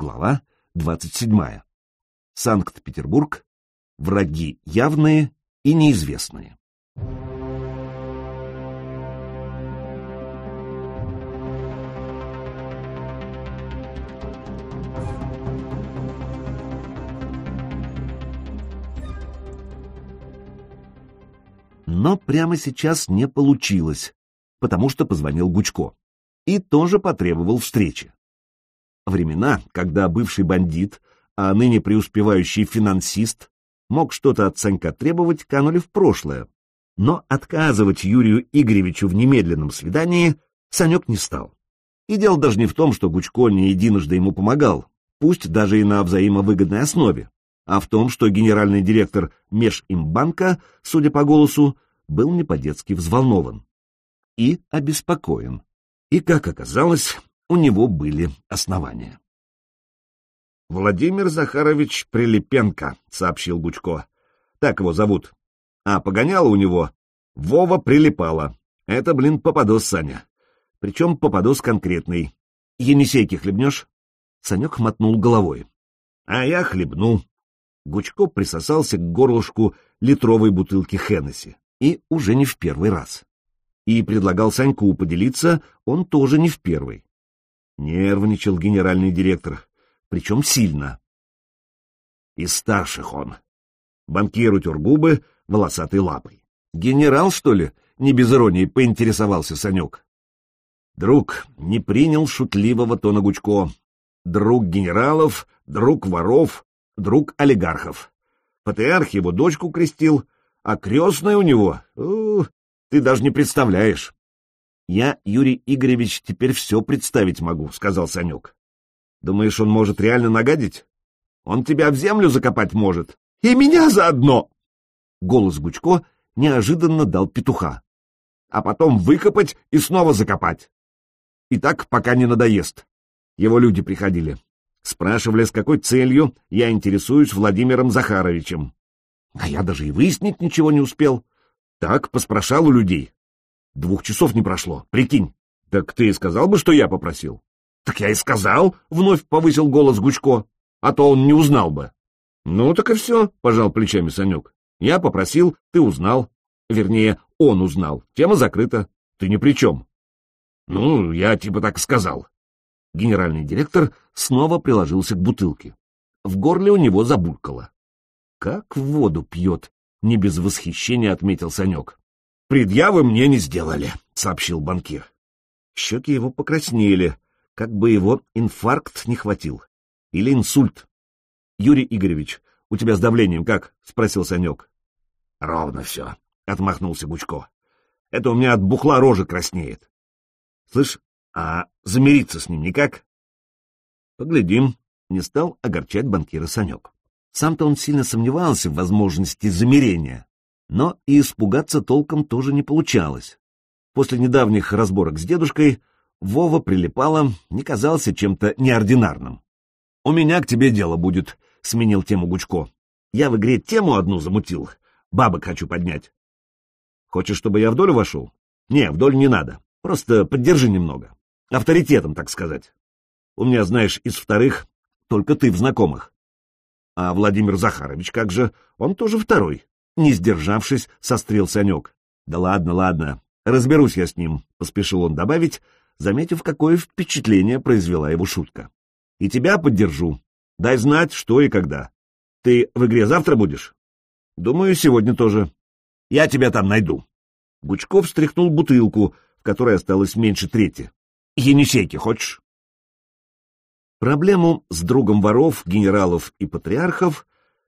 Глава 27. Санкт-Петербург. Враги явные и неизвестные. Но прямо сейчас не получилось, потому что позвонил Гучко и тоже потребовал встречи. Времена, когда бывший бандит, а ныне преуспевающий финансист, мог что-то от Санька требовать, канули в прошлое. Но отказывать Юрию Игоревичу в немедленном свидании Санек не стал. И дело даже не в том, что Гучко не единожды ему помогал, пусть даже и на взаимовыгодной основе, а в том, что генеральный директор Межимбанка, судя по голосу, был не по-детски взволнован и обеспокоен. И, как оказалось, у него были основания. «Владимир Захарович Прилипенко», — сообщил Гучко. «Так его зовут. А погоняло у него Вова Прилипало. Это, блин, попадос, Саня. Причем попадос конкретный. Енисейки хлебнешь?» Санек мотнул головой. «А я хлебну». Гучко присосался к горлышку литровой бутылки Хеннесси. И уже не в первый раз и предлагал Саньку поделиться, он тоже не в первый. Нервничал генеральный директор, причем сильно. Из старших он. Банкир утер губы волосатой лапой. «Генерал, что ли?» — не без иронии поинтересовался Санек. Друг не принял шутливого тона Гучко. Друг генералов, друг воров, друг олигархов. Патриарх его дочку крестил, а крестная у него... У, ты даже не представляешь. Я, Юрий Игоревич, теперь все представить могу, — сказал Санек. Думаешь, он может реально нагадить? Он тебя в землю закопать может. И меня заодно! Голос Гучко неожиданно дал петуха. А потом выкопать и снова закопать. И так, пока не надоест. Его люди приходили. Спрашивали, с какой целью я интересуюсь Владимиром Захаровичем. А я даже и выяснить ничего не успел. Так, поспрашал у людей. Двух часов не прошло, прикинь. Так ты и сказал бы, что я попросил? Так я и сказал, вновь повысил голос Гучко, а то он не узнал бы. Ну так и все, пожал плечами Санек. Я попросил, ты узнал. Вернее, он узнал. Тема закрыта. Ты ни при чем. Ну, я типа так сказал. Генеральный директор снова приложился к бутылке. В горле у него забулькало. Как воду пьет, не без восхищения отметил Санек. «Предъявы мне не сделали», — сообщил банкир. Щеки его покраснели, как бы его инфаркт не хватил. Или инсульт. «Юрий Игоревич, у тебя с давлением как?» — спросил Санек. «Ровно все», — отмахнулся Гучко. «Это у меня от бухла рожа краснеет». «Слышь, а замириться с ним никак?» «Поглядим», — не стал огорчать банкира Санек. Сам-то он сильно сомневался в возможности замерения, но и испугаться толком тоже не получалось. После недавних разборок с дедушкой Вова прилипало, не казался чем-то неординарным. «У меня к тебе дело будет», — сменил тему Гучко. «Я в игре тему одну замутил. Бабок хочу поднять». «Хочешь, чтобы я в долю вошел?» «Не, в долю не надо. Просто поддержи немного. Авторитетом, так сказать. У меня, знаешь, из вторых только ты в знакомых. А Владимир Захарович как же? Он тоже второй. Не сдержавшись, сострил Санек. Да ладно, ладно, разберусь я с ним, поспешил он добавить, заметив, какое впечатление произвела его шутка. И тебя поддержу. Дай знать, что и когда. Ты в игре завтра будешь? Думаю, сегодня тоже. Я тебя там найду. Гучков встряхнул бутылку, в которой осталось меньше трети. Енисейки хочешь? Проблему с другом воров, генералов и патриархов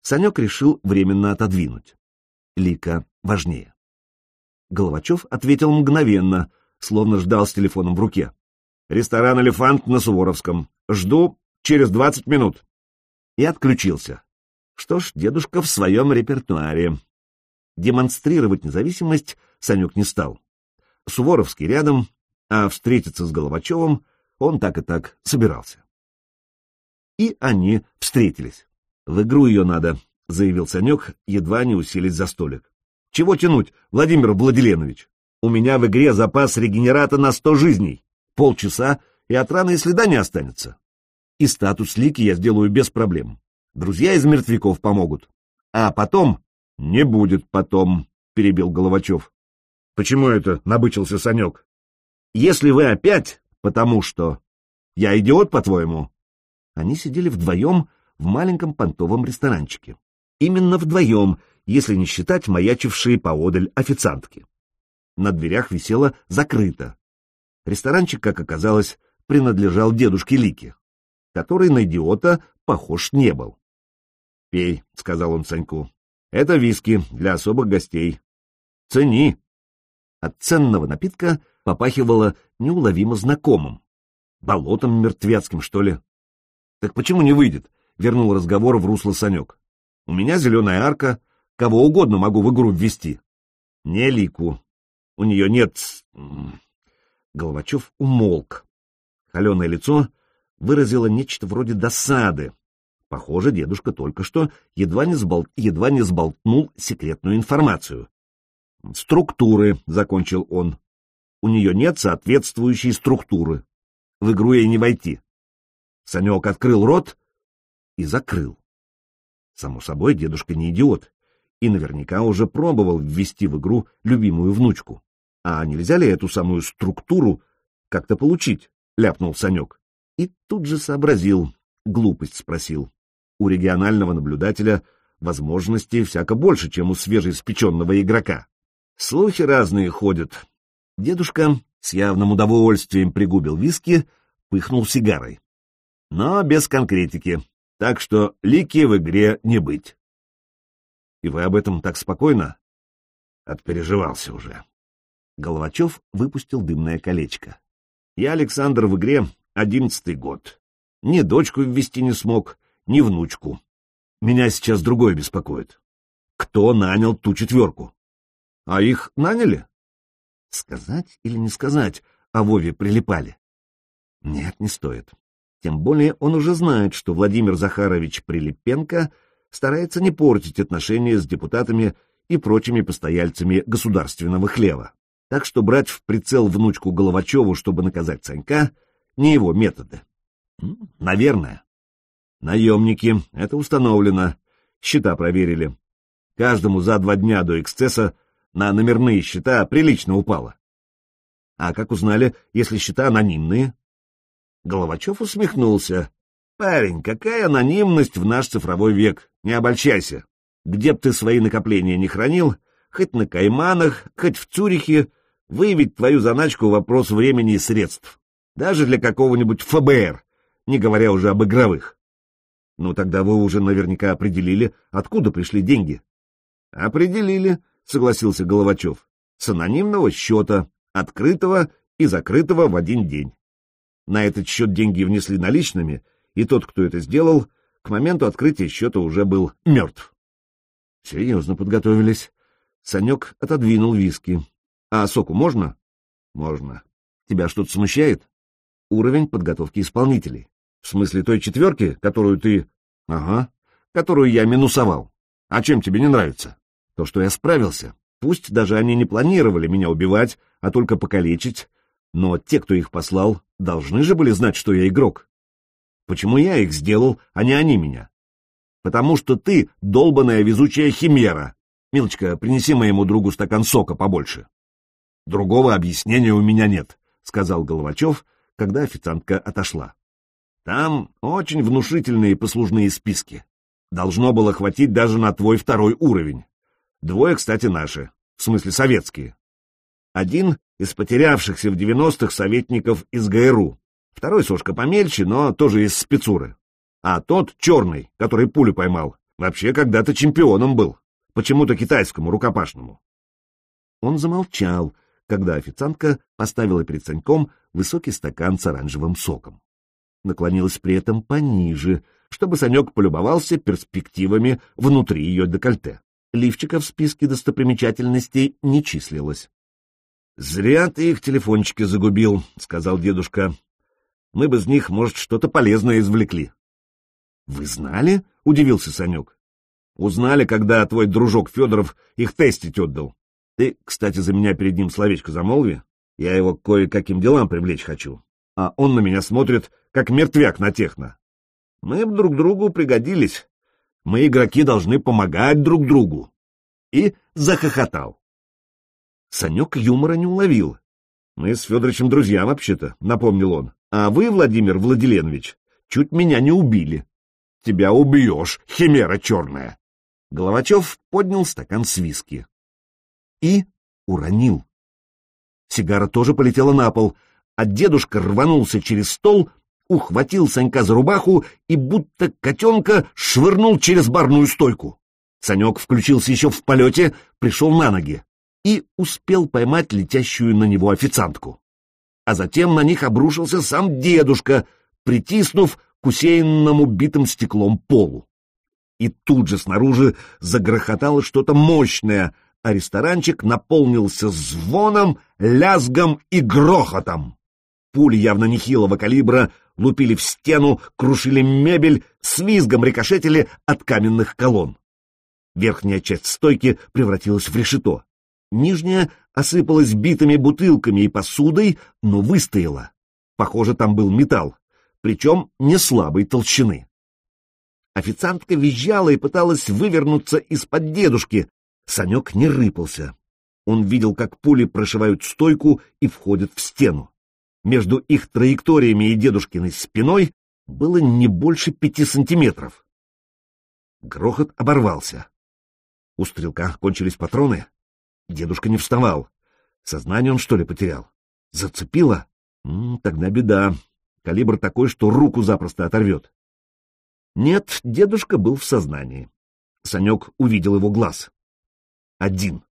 Санек решил временно отодвинуть. Лика важнее. Головачев ответил мгновенно, словно ждал с телефоном в руке. «Ресторан «Элефант» на Суворовском. Жду через двадцать минут». И отключился. Что ж, дедушка в своем репертуаре. Демонстрировать независимость Санек не стал. Суворовский рядом, а встретиться с Головачевым он так и так собирался и они встретились. «В игру ее надо», — заявил Санек, едва не усилить за столик. «Чего тянуть, Владимир Владиленович? У меня в игре запас регенерата на сто жизней. Полчаса, и от раны и следа не останется». И статус Лики я сделаю без проблем. Друзья из мертвяков помогут. А потом... — Не будет потом, — перебил Головачев. — Почему это? — набычился Санек. — Если вы опять... Потому что... Я идиот, по-твоему? Они сидели вдвоем в маленьком понтовом ресторанчике. Именно вдвоем, если не считать маячившие поодаль официантки. На дверях висело «закрыто». Ресторанчик, как оказалось, принадлежал дедушке Лике, который на идиота похож не был. «Пей», — сказал он Саньку. «Это виски для особых гостей. Цени». От ценного напитка попахивало неуловимо знакомым. Болотом мертвецким, что ли? «Так почему не выйдет?» — вернул разговор в русло Санек. «У меня зеленая арка, кого угодно могу в игру ввести». «Не Лику. У нее нет...» Головачев умолк. Холеное лицо выразило нечто вроде досады. Похоже, дедушка только что едва не, сбол... едва не сболтнул секретную информацию. «Структуры», — закончил он. «У нее нет соответствующей структуры. В игру ей не войти». Санек открыл рот и закрыл. Само собой, дедушка не идиот, и наверняка уже пробовал ввести в игру любимую внучку. А нельзя ли эту самую структуру как-то получить? — ляпнул Санек. И тут же сообразил, глупость спросил. У регионального наблюдателя возможностей всяко больше, чем у свежеиспеченного игрока. Слухи разные ходят. Дедушка с явным удовольствием пригубил виски, пыхнул сигарой. Но без конкретики, так что лики в игре не быть. И вы об этом так спокойно? Отпереживался уже. Головачев выпустил дымное колечко. Я, Александр, в игре одиннадцатый год. Ни дочку ввести не смог, ни внучку. Меня сейчас другое беспокоит. Кто нанял ту четверку? А их наняли? Сказать или не сказать, а Вове прилипали? Нет, не стоит. Тем более он уже знает, что Владимир Захарович Прилипенко старается не портить отношения с депутатами и прочими постояльцами государственного хлева. Так что брать в прицел внучку Головачеву, чтобы наказать Санька, не его методы. Наверное. Наемники, это установлено. Счета проверили. Каждому за два дня до эксцесса на номерные счета прилично упало. А как узнали, если счета анонимные? Головачев усмехнулся. Парень, какая анонимность в наш цифровой век? Не обольщайся. Где б ты свои накопления не хранил, хоть на Кайманах, хоть в Цюрихе, выявить твою заначку вопрос времени и средств. Даже для какого-нибудь ФБР, не говоря уже об игровых. Ну, тогда вы уже наверняка определили, откуда пришли деньги. Определили, согласился Головачев. С анонимного счета, открытого и закрытого в один день. На этот счет деньги внесли наличными, и тот, кто это сделал, к моменту открытия счета уже был мертв. Серьезно подготовились. Санек отодвинул виски. А соку можно? Можно. Тебя что-то смущает? Уровень подготовки исполнителей. В смысле той четверки, которую ты... Ага, которую я минусовал. А чем тебе не нравится? То, что я справился. Пусть даже они не планировали меня убивать, а только покалечить, но те, кто их послал, должны же были знать, что я игрок. Почему я их сделал, а не они меня? Потому что ты долбаная везучая химера, Милочка, принеси моему другу стакан сока побольше. Другого объяснения у меня нет, сказал Головачев, когда официантка отошла. Там очень внушительные послужные списки. Должно было хватить даже на твой второй уровень. Двое, кстати, наши, в смысле советские. Один из потерявшихся в девяностых советников из ГРУ, второй сошка помельче, но тоже из спецуры. А тот, черный, который пулю поймал, вообще когда-то чемпионом был. Почему-то китайскому, рукопашному. Он замолчал, когда официантка поставила перед Саньком высокий стакан с оранжевым соком. Наклонилась при этом пониже, чтобы Санек полюбовался перспективами внутри ее декольте. Лифчика в списке достопримечательностей не числилось. — Зря ты их телефончики загубил, — сказал дедушка. — Мы бы из них, может, что-то полезное извлекли. — Вы знали? — удивился Санек. Узнали, когда твой дружок Федоров их тестить отдал. Ты, кстати, за меня перед ним словечко замолви. Я его кое-каким делам привлечь хочу. А он на меня смотрит, как мертвяк на техно. Мы б друг другу пригодились. Мы, игроки, должны помогать друг другу. И захохотал. Санек юмора не уловил. Мы с Федорычем друзья, вообще-то, напомнил он. А вы, Владимир Владиленович, чуть меня не убили. Тебя убьешь, химера черная. Головачев поднял стакан с виски. И уронил. Сигара тоже полетела на пол, а дедушка рванулся через стол, ухватил Санька за рубаху и будто котенка швырнул через барную стойку. Санек включился еще в полете, пришел на ноги и успел поймать летящую на него официантку. А затем на них обрушился сам дедушка, притиснув к усеянному битым стеклом полу. И тут же снаружи загрохотало что-то мощное, а ресторанчик наполнился звоном, лязгом и грохотом. Пули явно нехилого калибра лупили в стену, крушили мебель, с визгом рикошетили от каменных колонн. Верхняя часть стойки превратилась в решето. Нижняя осыпалась битыми бутылками и посудой, но выстояла. Похоже, там был металл, причем не слабой толщины. Официантка визжала и пыталась вывернуться из-под дедушки, Санек не рыпался. Он видел, как пули прошивают стойку и входят в стену. Между их траекториями и дедушкиной спиной было не больше пяти сантиметров. Грохот оборвался. У стрелка кончились патроны. Дедушка не вставал. Сознание он, что ли, потерял? Зацепило? М -м, тогда беда. Калибр такой, что руку запросто оторвет. Нет, дедушка был в сознании. Санек увидел его глаз один,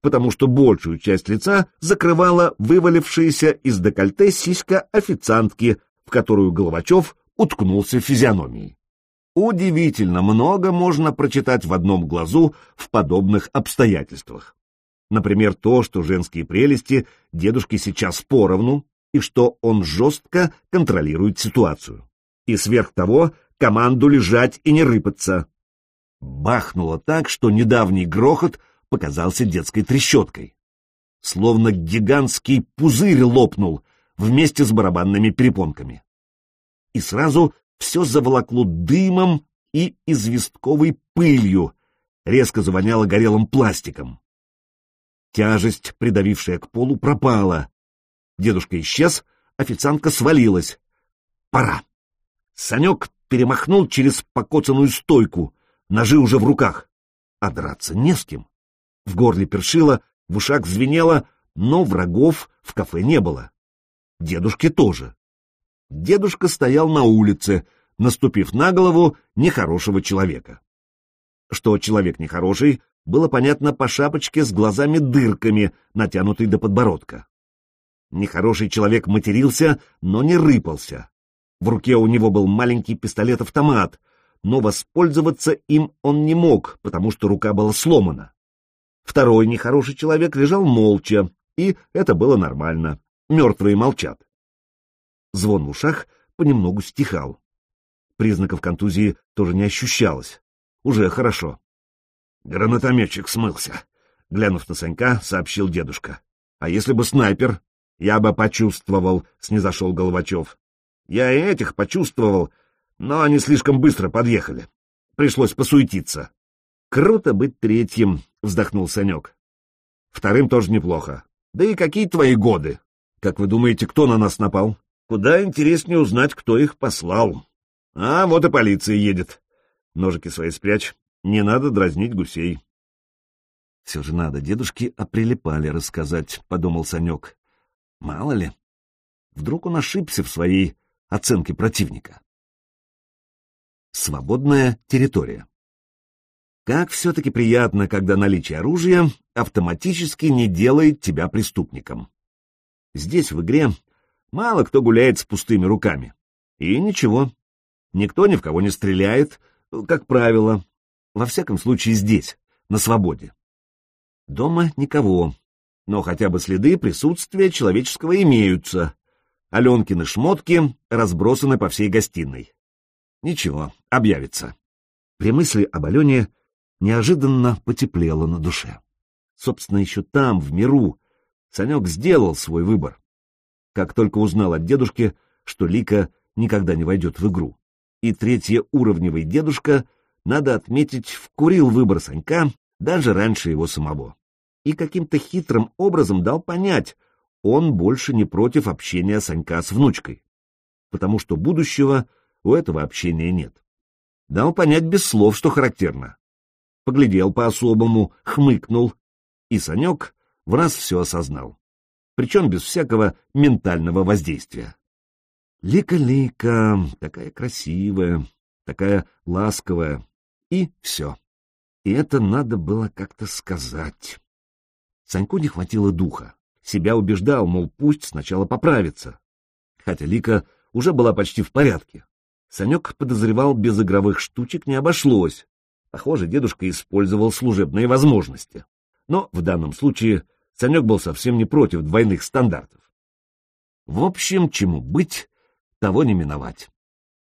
потому что большую часть лица закрывала вывалившаяся из декольте сиська официантки, в которую Головачев уткнулся физиономией. Удивительно много можно прочитать в одном глазу в подобных обстоятельствах. Например, то, что женские прелести дедушке сейчас поровну, и что он жестко контролирует ситуацию. И сверх того, команду лежать и не рыпаться. Бахнуло так, что недавний грохот показался детской трещоткой. Словно гигантский пузырь лопнул вместе с барабанными перепонками. И сразу все заволокло дымом и известковой пылью, резко завоняло горелым пластиком. Тяжесть, придавившая к полу, пропала. Дедушка исчез, официантка свалилась. Пора. Санек перемахнул через покоцанную стойку, ножи уже в руках. А драться не с кем. В горле першило, в ушах звенело, но врагов в кафе не было. Дедушки тоже. Дедушка стоял на улице, наступив на голову нехорошего человека. Что человек нехороший, было понятно по шапочке с глазами-дырками, натянутой до подбородка. Нехороший человек матерился, но не рыпался. В руке у него был маленький пистолет-автомат, но воспользоваться им он не мог, потому что рука была сломана. Второй нехороший человек лежал молча, и это было нормально. Мертвые молчат. Звон в ушах понемногу стихал. Признаков контузии тоже не ощущалось. Уже хорошо. Гранатометчик смылся. Глянув на Санька, сообщил дедушка. А если бы снайпер? Я бы почувствовал, снизошел Головачев. Я и этих почувствовал, но они слишком быстро подъехали. Пришлось посуетиться. Круто быть третьим, вздохнул Санек. Вторым тоже неплохо. Да и какие твои годы? Как вы думаете, кто на нас напал? Куда интереснее узнать, кто их послал. А, вот и полиция едет. Ножики свои спрячь. Не надо дразнить гусей. Все же надо дедушке о прилипале рассказать, подумал Санек. Мало ли. Вдруг он ошибся в своей оценке противника. Свободная территория. Как все-таки приятно, когда наличие оружия автоматически не делает тебя преступником. Здесь, в игре, мало кто гуляет с пустыми руками. И ничего, никто ни в кого не стреляет, как правило. Во всяком случае здесь, на свободе. Дома никого, но хотя бы следы присутствия человеческого имеются. Аленкины шмотки разбросаны по всей гостиной. Ничего, объявится. При мысли об Алене неожиданно потеплело на душе. Собственно, еще там, в миру, Санек сделал свой выбор. Как только узнал от дедушки, что Лика никогда не войдет в игру. И третьеуровневый дедушка, надо отметить, вкурил выбор Санька даже раньше его самого. И каким-то хитрым образом дал понять, он больше не против общения Санька с внучкой, потому что будущего у этого общения нет. Дал понять без слов, что характерно. Поглядел по-особому, хмыкнул, и Санек в раз все осознал, причем без всякого ментального воздействия. Лика-лика, такая красивая, такая ласковая, и все. И это надо было как-то сказать. Саньку не хватило духа. Себя убеждал, мол, пусть сначала поправится. Хотя Лика уже была почти в порядке. Санек подозревал, без игровых штучек не обошлось. Похоже, дедушка использовал служебные возможности. Но в данном случае Санек был совсем не против двойных стандартов. В общем, чему быть, того не миновать.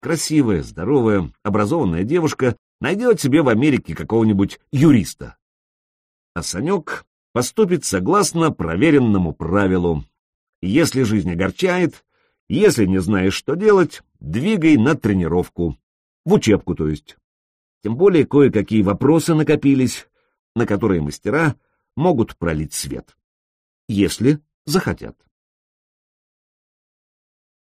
Красивая, здоровая, образованная девушка найдет себе в Америке какого-нибудь юриста. А Санек поступит согласно проверенному правилу. Если жизнь огорчает, если не знаешь, что делать, двигай на тренировку. В учебку, то есть. Тем более кое-какие вопросы накопились, на которые мастера могут пролить свет. Если захотят.